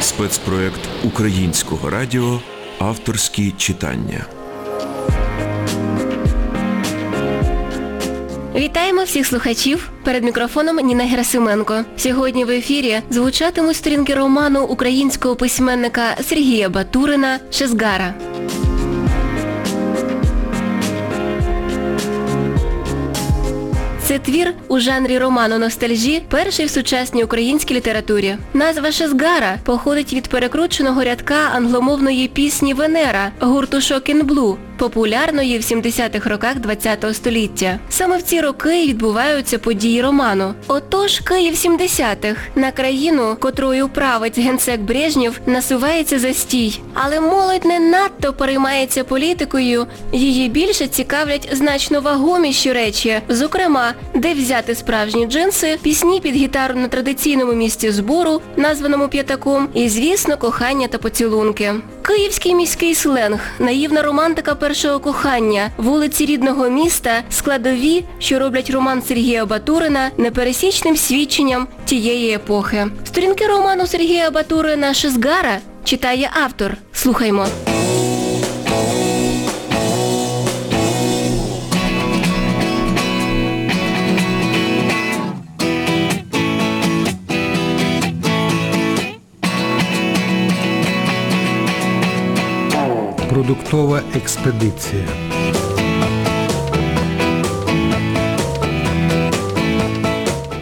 Спецпроект українського радіо Авторські читання. Вітаємо всіх слухачів. Перед мікрофоном Ніна Герасименко. Сьогодні в ефірі звучатимуть сторінки роману українського письменника Сергія Батурина Шезгара. Це твір у жанрі роману ностальжі, перший в сучасній українській літературі. Назва Шезгара походить від перекрученого рядка англомовної пісні Венера гурту Шокін Блу, популярної в 70-х роках ХХ століття. Саме в ці роки відбуваються події роману. Отож, Київ 70-х. На країну, котрою править генсек Брежнєв, насувається застій. Але молодь не надто переймається політикою, її більше цікавлять значно вагоміші речі, зокрема, де взяти справжні джинси, пісні під гітару на традиційному місці збору, названому п'ятаком, і, звісно, кохання та поцілунки. Київський міський сленг, наївна романтика першого кохання, вулиці рідного міста, складові, що роблять роман Сергія Батурина непересічним свідченням тієї епохи. Сторінки роману Сергія Батурина Шизгара читає автор. Слухаймо. Продуктова експедиція.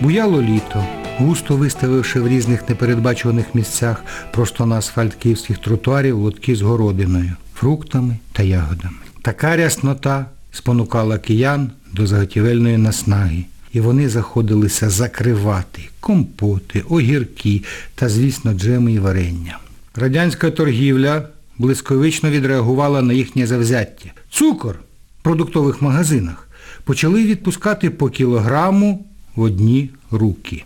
Буяло літо, густо виставивши в різних непередбачуваних місцях просто на асфальт київських тротуарів лотки з городиною, фруктами та ягодами. Така ряснота спонукала киян до заготівельної наснаги, і вони заходилися закривати компоти, огірки та, звісно, джеми і варення. Радянська торгівля блисковично відреагувала на їхнє завзяття. Цукор в продуктових магазинах почали відпускати по кілограму в одні руки.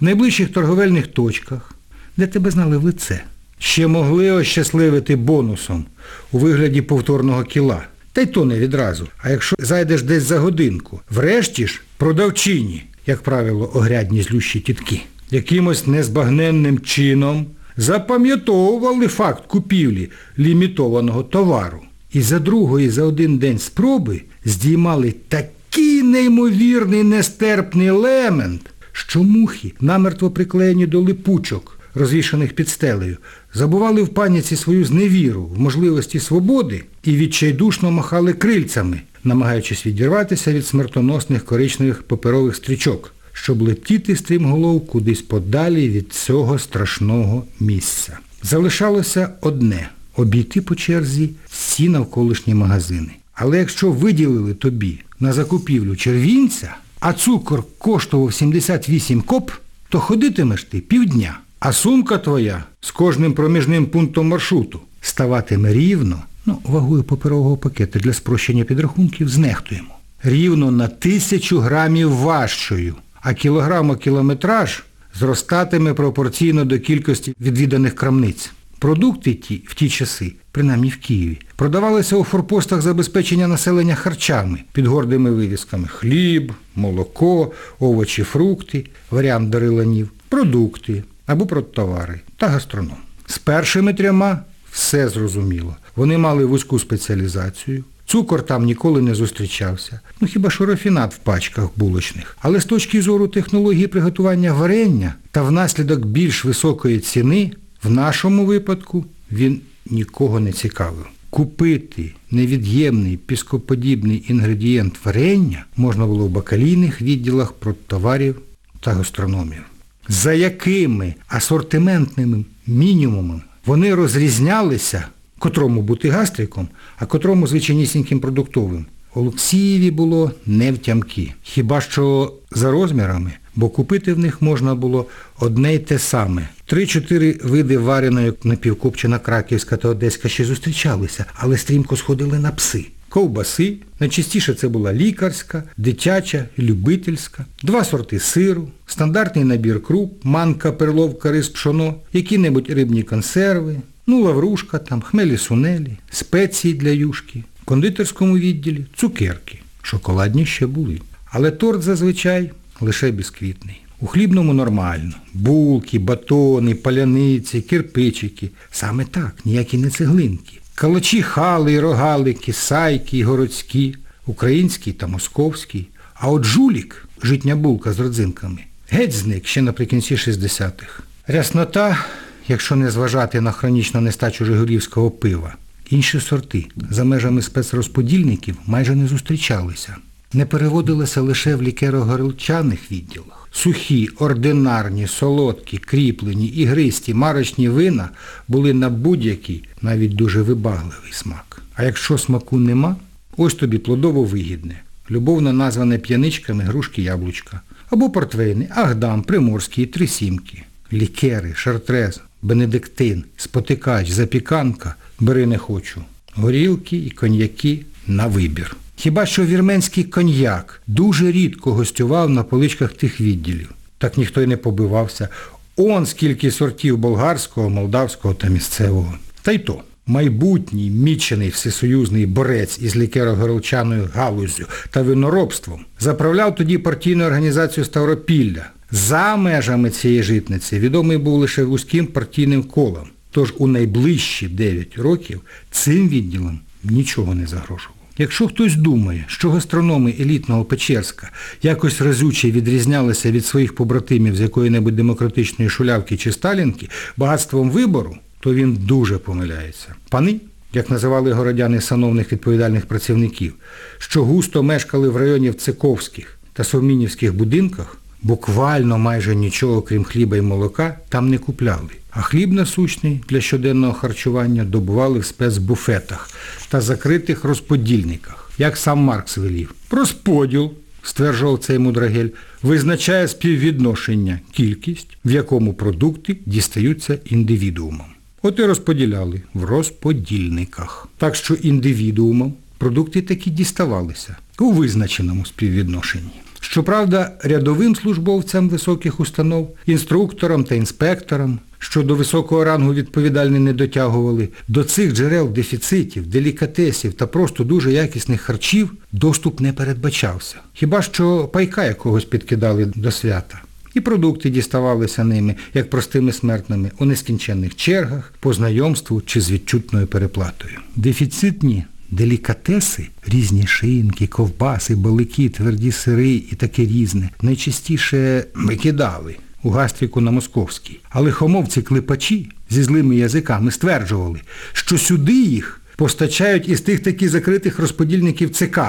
В найближчих торговельних точках, де тебе знали в лице, ще могли ощасливити бонусом у вигляді повторного кіла. Та й то не відразу. А якщо зайдеш десь за годинку, врешті ж продавчині, як правило, огрядні злющі тітки, якимось незбагненним чином запам'ятовували факт купівлі лімітованого товару. І за другої за один день спроби здіймали такий неймовірний нестерпний елемент, що мухи, намертво приклеєні до липучок, розвішаних під стелею, забували в паніці свою зневіру в можливості свободи і відчайдушно махали крильцями, намагаючись відірватися від смертоносних коричневих паперових стрічок щоб летіти стрімголов кудись подалі від цього страшного місця. Залишалося одне обійти по черзі всі навколишні магазини. Але якщо виділили тобі на закупівлю червінця, а цукор коштував 78 коп, то ходитимеш ти півдня, а сумка твоя з кожним проміжним пунктом маршруту ставатиме рівно, ну, вагою паперового пакету для спрощення підрахунків знехтуємо. Рівно на тисячу грамів важчою а кілограмокілометраж зростатиме пропорційно до кількості відвіданих крамниць. Продукти ті в ті часи, принаймні в Києві, продавалися у форпостах забезпечення населення харчами під гордими вивісками хліб, молоко, овочі, фрукти, варіант дариланів, продукти або продтовари та гастроном. З першими трьома все зрозуміло. Вони мали вузьку спеціалізацію, Цукор там ніколи не зустрічався. Ну хіба що рафінат в пачках булочних. Але з точки зору технології приготування варення та внаслідок більш високої ціни, в нашому випадку він нікого не цікавив. Купити невід'ємний піскоподібний інгредієнт варення можна було в бакалійних відділах продтоварів та гастрономів. За якими асортиментними мінімумами вони розрізнялися котрому бути гастриком, а котрому звичайнісіньким продуктовим. Олексієві було не втямки. Хіба що за розмірами, бо купити в них можна було одне й те саме. Три-чотири види вареної напівкопчена краківська та одеська ще зустрічалися, але стрімко сходили на пси. Ковбаси, найчастіше це була лікарська, дитяча, любительська, два сорти сиру, стандартний набір круп, манка, перловка, рис, пшоно, які-небудь рибні консерви, Ну, лаврушка, там, хмелі-сунелі, спеції для юшки, в кондитерському відділі цукерки. Шоколадні ще були. Але торт зазвичай лише бісквітний. У хлібному нормально. Булки, батони, паляниці, кирпичики. Саме так, ніякі не цеглинки. Калачі хали, рогалики, сайки, і городські, український та московський. А от жулік, житня булка з родзинками, геть зник ще наприкінці 60-х. Ряснота, якщо не зважати на хронічну нестачу жигулівського пива, інші сорти за межами спецрозподільників майже не зустрічалися. Не переводилися лише в лікеро-горілчаних відділах. Сухі, ординарні, солодкі, кріплені, ігристі, марочні вина були на будь-який, навіть дуже вибагливий смак. А якщо смаку нема, ось тобі плодово вигідне, любовно назване п'яничками грушки яблучка, або портвейни, агдам, приморські, трисімки, лікери, шартрез, бенедиктин, спотикач, запіканка, бери не хочу. Горілки і коньяки на вибір. Хіба що вірменський коньяк дуже рідко гостював на поличках тих відділів. Так ніхто й не побивався. Он скільки сортів болгарського, молдавського та місцевого. Та й то, майбутній мічений всесоюзний борець із лікеро-горілчаною галуззю та виноробством заправляв тоді партійну організацію Ставропілля. За межами цієї житниці відомий був лише вузьким партійним колом. Тож у найближчі 9 років цим відділом нічого не загрожувало. Якщо хтось думає, що гастрономи елітного Печерська якось разюче відрізнялися від своїх побратимів з якої-небудь демократичної шулявки чи сталінки багатством вибору, то він дуже помиляється. Пани, як називали городяни сановних відповідальних працівників, що густо мешкали в районі Циковських та Совмінівських будинках, буквально майже нічого, крім хліба і молока, там не купляли. А хліб насущний для щоденного харчування добували в спецбуфетах та закритих розподільниках, як сам Маркс велів. Розподіл, стверджував цей мудрагель, визначає співвідношення, кількість, в якому продукти дістаються індивідуумам. От і розподіляли в розподільниках. Так що індивідуумам продукти таки діставалися у визначеному співвідношенні. Щоправда, рядовим службовцям високих установ, інструкторам та інспекторам, що до високого рангу відповідальні не дотягували, до цих джерел дефіцитів, делікатесів та просто дуже якісних харчів доступ не передбачався. Хіба що пайка якогось підкидали до свята. І продукти діставалися ними, як простими смертними, у нескінченних чергах, по знайомству чи з відчутною переплатою. Дефіцитні делікатеси, різні шинки, ковбаси, балики, тверді сири і таке різне, найчастіше викидали у гастріку на Московській. А лихомовці-клепачі зі злими язиками стверджували, що сюди їх постачають із тих таки закритих розподільників ЦК,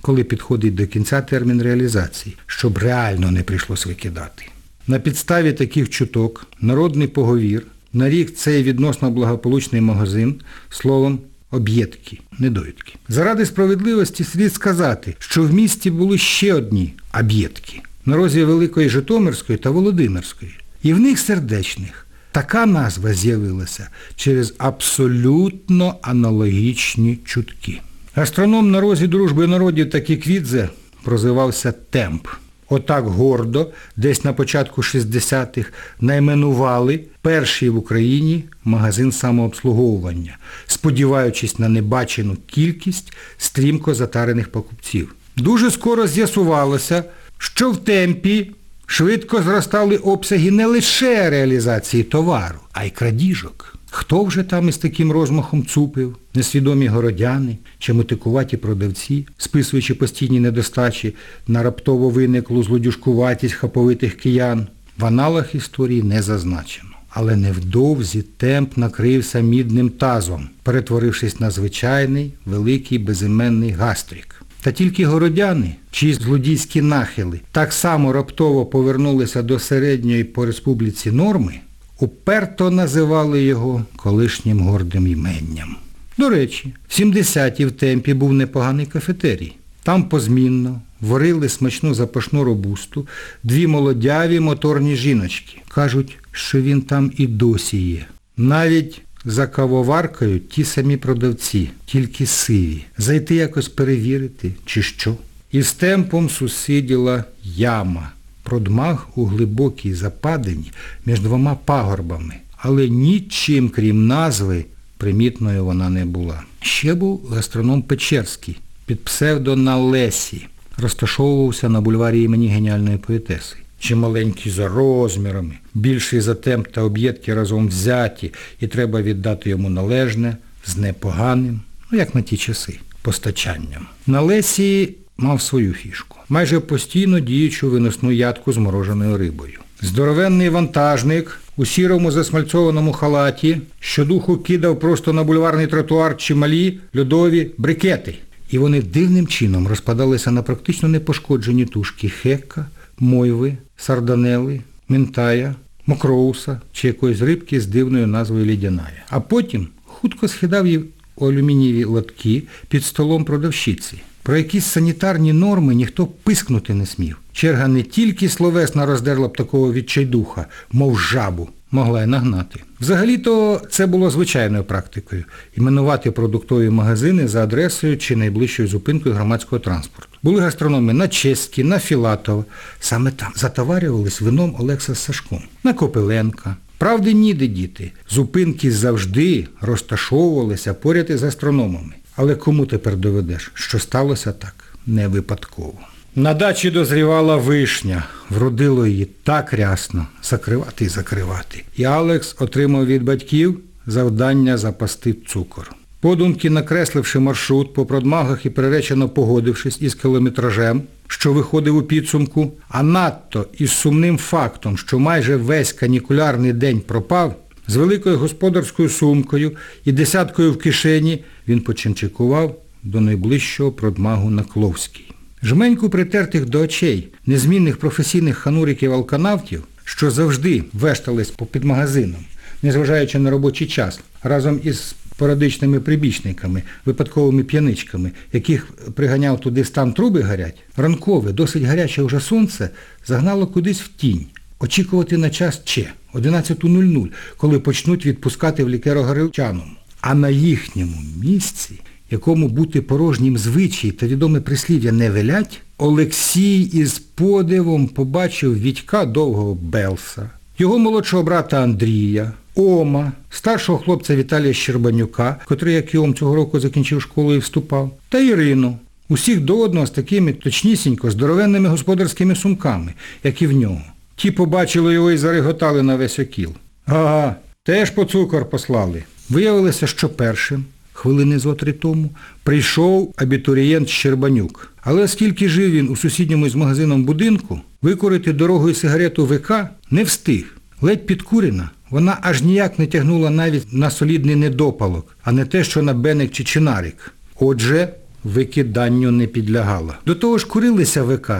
коли підходить до кінця термін реалізації, щоб реально не прийшлось викидати. На підставі таких чуток народний поговір нарік цей відносно благополучний магазин словом об'єдки, недоїдки. Заради справедливості слід сказати, що в місті були ще одні об'єдки на розі Великої Житомирської та Володимирської. І в них сердечних така назва з'явилася через абсолютно аналогічні чутки. Гастроном на розі дружби народів та Кіквідзе прозивався Темп. Отак гордо, десь на початку 60-х, найменували перший в Україні магазин самообслуговування, сподіваючись на небачену кількість стрімко затарених покупців. Дуже скоро з'ясувалося, що в темпі швидко зростали обсяги не лише реалізації товару, а й крадіжок. Хто вже там із таким розмахом цупив? Несвідомі городяни чи мотикуваті продавці, списуючи постійні недостачі на раптово виниклу злодюжкуватість хаповитих киян. В аналах історії не зазначено. Але невдовзі темп накрився мідним тазом, перетворившись на звичайний, великий безіменний гастрік. Та тільки городяни, чиї злодійські нахили так само раптово повернулися до середньої по республіці норми, уперто називали його колишнім гордим іменням. До речі, в 70-ті в темпі був непоганий кафетерій. Там позмінно варили смачну запашну робусту дві молодяві моторні жіночки. Кажуть, що він там і досі є. Навіть за кавоваркою ті самі продавці, тільки сиві. Зайти якось перевірити, чи що. І з темпом сусиділа яма. Продмаг у глибокій западині між двома пагорбами. Але нічим, крім назви, примітною вона не була. Ще був гастроном Печерський під псевдо на Лесі. Розташовувався на бульварі імені геніальної поетеси. чи маленький за розмірами, більший за темп та об'єдки разом взяті, і треба віддати йому належне з непоганим, ну як на ті часи, постачанням. На Лесі мав свою фішку. Майже постійно діючу виносну ядку з мороженою рибою. Здоровенний вантажник у сірому засмальцованому халаті щодуху кидав просто на бульварний тротуар чималі льодові брикети. І вони дивним чином розпадалися на практично непошкоджені тушки хекка, мойви, сарданели, ментая, мокроуса чи якоїсь рибки з дивною назвою лідяная. А потім хутко схидав її у алюмінієві лотки під столом продавщиці. Про якісь санітарні норми ніхто пискнути не смів. Черга не тільки словесно роздерла б такого відчайдуха, мов жабу, могла й нагнати. Взагалі-то це було звичайною практикою – іменувати продуктові магазини за адресою чи найближчою зупинкою громадського транспорту. Були гастрономи на Чеській, на Філатова. Саме там затоварювались вином Олекса з Сашком. На Копиленка. Правди ніде діти. Зупинки завжди розташовувалися поряд із гастрономами. Але кому тепер доведеш, що сталося так не випадково. На дачі дозрівала вишня, вродило її так рясно, закривати і закривати. І Алекс отримав від батьків завдання запасти цукор. Подумки, накресливши маршрут по продмагах і приречено погодившись із кілометражем, що виходив у підсумку, а надто із сумним фактом, що майже весь канікулярний день пропав, з великою господарською сумкою і десяткою в кишені він починчикував до найближчого продмагу на Кловській. Жменьку притертих до очей незмінних професійних хануриків-алканавтів, що завжди вештались попід магазином, незважаючи на робочий час, разом із порадичними прибічниками, випадковими п'яничками, яких приганяв туди стан труби гарять, ранкове, досить гаряче вже сонце загнало кудись в тінь. Очікувати на час Че 11.00, коли почнуть відпускати в лікеро-горілчаному. А на їхньому місці, якому бути порожнім звичай та відоме прислів'я не велять, Олексій із подивом побачив Вітька довгого Белса, його молодшого брата Андрія, Ома, старшого хлопця Віталія Щербанюка, котрий, як і Ом, цього року закінчив школу і вступав, та Ірину. Усіх до одного з такими точнісінько здоровенними господарськими сумками, як і в нього. Ті побачили його і зареготали на весь окіл. Ага, теж по цукор послали. Виявилося, що першим, хвилини зо три тому, прийшов абітурієнт Щербанюк. Але оскільки жив він у сусідньому з магазином будинку, викурити дорогою сигарету ВК не встиг. Ледь підкурена, вона аж ніяк не тягнула навіть на солідний недопалок, а не те, що на беник чи чинарик. Отже, викиданню не підлягала. До того ж курилися ВК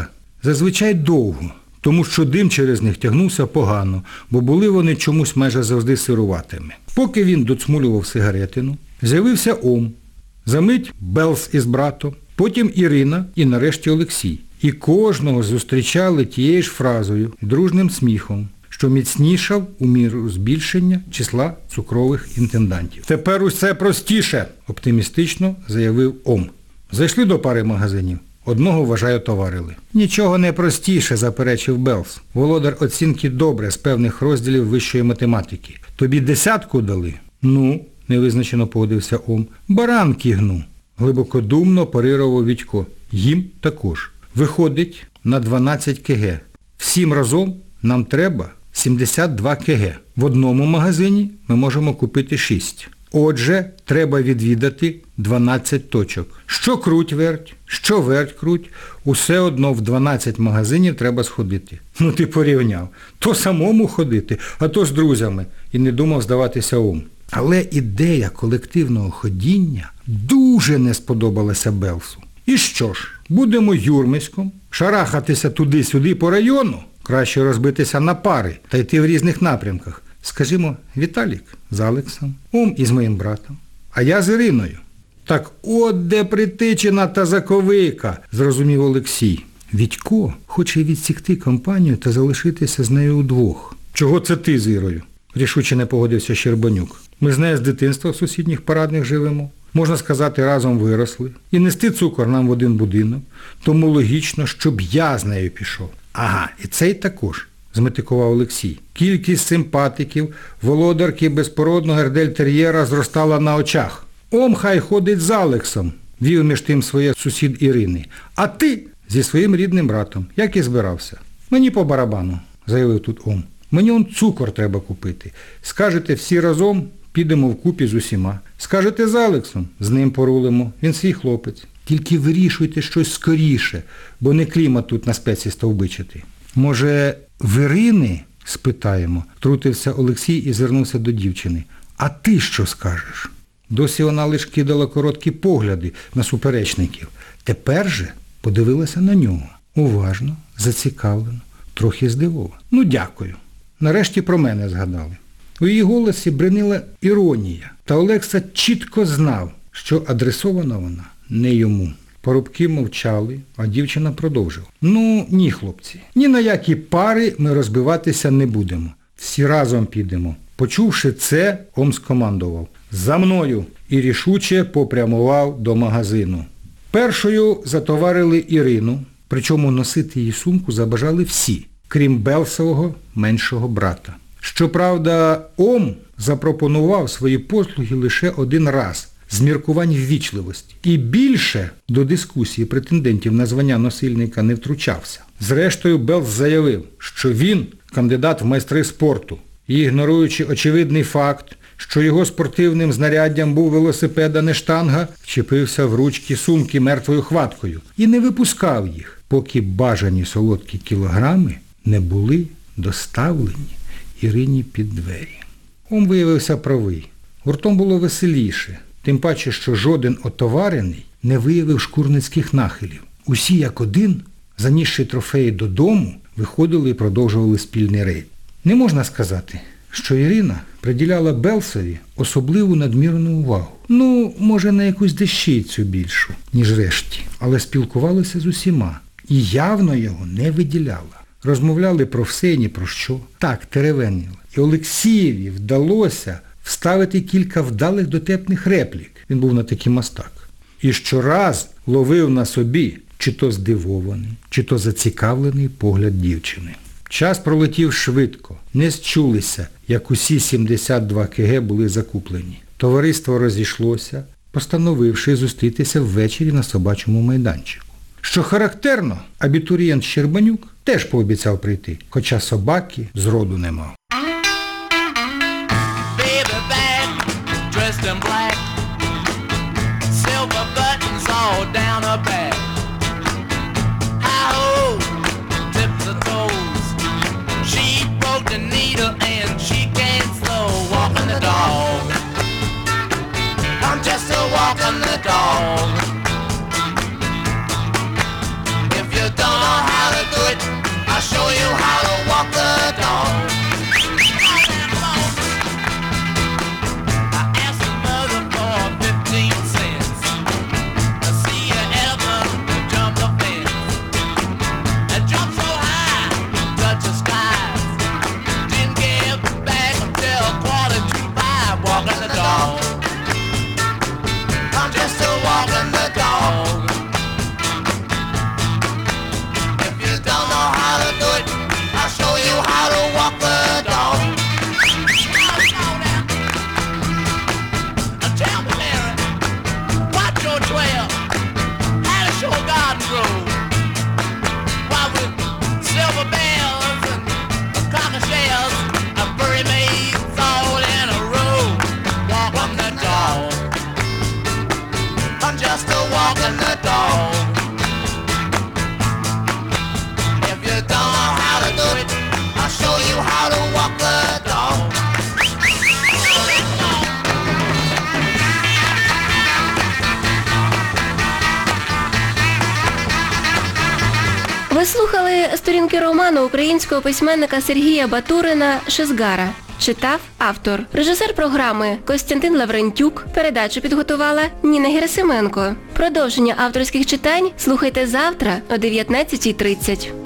зазвичай довго, тому що дим через них тягнувся погано, бо були вони чомусь майже завжди сируватими. Поки він доцмулював сигаретину, з'явився Ом, замить Белс із братом, потім Ірина і нарешті Олексій. І кожного зустрічали тією ж фразою, дружним сміхом, що міцнішав у міру збільшення числа цукрових інтендантів. Тепер усе простіше, оптимістично заявив Ом. Зайшли до пари магазинів. Одного, вважаю, товарили. Нічого не простіше, заперечив Белс. Володар оцінки добре з певних розділів вищої математики. Тобі десятку дали? Ну, невизначено погодився Ом. Баранки гну. Глибокодумно парирував Вітько. Їм також. Виходить на 12 кг. Всім разом нам треба 72 кг. В одному магазині ми можемо купити 6. Отже, треба відвідати 12 точок. Що круть верть, що верть круть, усе одно в 12 магазинів треба сходити. Ну ти порівняв. То самому ходити, а то з друзями. І не думав здаватися ум. Але ідея колективного ходіння дуже не сподобалася Белсу. І що ж, будемо юрмиськом, шарахатися туди-сюди по району, краще розбитися на пари та йти в різних напрямках. Скажімо, Віталік з Алексом, Ом із моїм братом, а я з Іриною. Так от де притичина та заковика, зрозумів Олексій. Відько хоче відсікти компанію та залишитися з нею удвох. Чого це ти з Ірою? рішуче не погодився Щербанюк. Ми з нею з дитинства в сусідніх парадних живемо. Можна сказати, разом виросли. І нести цукор нам в один будинок. Тому логічно, щоб я з нею пішов. Ага, і цей також, зметикував Олексій. Кількість симпатиків, володарки безпородного ердельтер'єра зростала на очах. Ом хай ходить з Алексом, вів між тим своє сусід Ірини. А ти зі своїм рідним братом, як і збирався. Мені по барабану, заявив тут Ом. Мені он цукор треба купити. Скажете всі разом, підемо вкупі з усіма. Скажете з Алексом, з ним порулимо, він свій хлопець. Тільки вирішуйте щось скоріше, бо не клімат тут на спеці стовбичити. Може, в спитаємо, втрутився Олексій і звернувся до дівчини. А ти що скажеш? Досі вона лиш кидала короткі погляди на суперечників. Тепер же подивилася на нього. Уважно, зацікавлено, трохи здивовано. Ну, дякую. Нарешті про мене згадали. У її голосі бринила іронія, та Олекса чітко знав, що адресована вона не йому. Порубки мовчали, а дівчина продовжила. Ну, ні, хлопці, ні на які пари ми розбиватися не будемо. Всі разом підемо. Почувши це, Ом скомандував. За мною і рішуче попрямував до магазину. Першою затоварили Ірину, причому носити її сумку забажали всі, крім Белсового меншого брата. Щоправда, Ом запропонував свої послуги лише один раз з міркувань ввічливості. І більше до дискусії претендентів на звання носильника не втручався. Зрештою, Белс заявив, що він кандидат в майстри спорту. І ігноруючи очевидний факт, що його спортивним знаряддям був велосипед, а не штанга, вчепився в ручки сумки мертвою хваткою і не випускав їх, поки бажані солодкі кілограми не були доставлені Ірині під двері. Ом виявився правий. Гуртом було веселіше, тим паче, що жоден отоварений не виявив шкурницьких нахилів. Усі як один, занісши трофеї додому, виходили і продовжували спільний рейд. Не можна сказати, що Ірина приділяла Белсові особливу надмірну увагу. Ну, може, на якусь дещицю більшу, ніж решті, але спілкувалася з усіма і явно його не виділяла. Розмовляли про все і ні про що. Так, теревеніли. І Олексієві вдалося вставити кілька вдалих дотепних реплік. Він був на такий мастак. І щораз ловив на собі чи то здивований, чи то зацікавлений погляд дівчини. Час пролетів швидко, не счулися, як усі 72 КГ були закуплені. Товариство розійшлося, постановивши зустрітися ввечері на собачому майданчику. Що характерно, абітурієнт Щербанюк теж пообіцяв прийти, хоча собаки зроду не мав. In black. Silver buttons all down her back. Сторінки роману українського письменника Сергія Батурина Шизгара. Читав автор. Режисер програми Костянтин Лаврентюк. Передачу підготувала Ніна Герасименко. Продовження авторських читань слухайте завтра о 19.30.